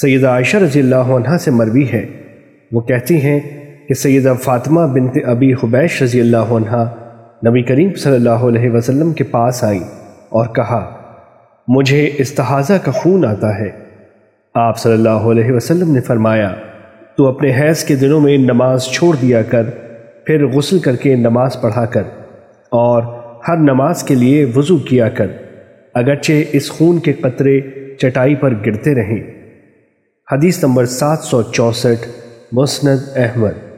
سیدہ عائشہ رضی اللہ عنہ سے مروی ہے۔ وہ کہتی ہیں کہ سیدہ فاطمہ بنت ابی حبیش رضی اللہ عنہ نبی کریم صلی اللہ علیہ وسلم کے پاس آئیں اور کہا، مجھے استحاضہ کا خون آتا ہے۔ آپ صلی اللہ علیہ وسلم نے فرمایا، تو اپنے حیض کے دنوں میں نماز چھوڑ دیا کر، پھر غسل کر کے نماز پڑھا کر، اور ہر نماز کے لیے وضو کیا کر، اگرچہ اس خون کے قطرے چٹائی پر گرتے رہیں۔ حدیث نمبر سات سو چونسٹھ مسند احمد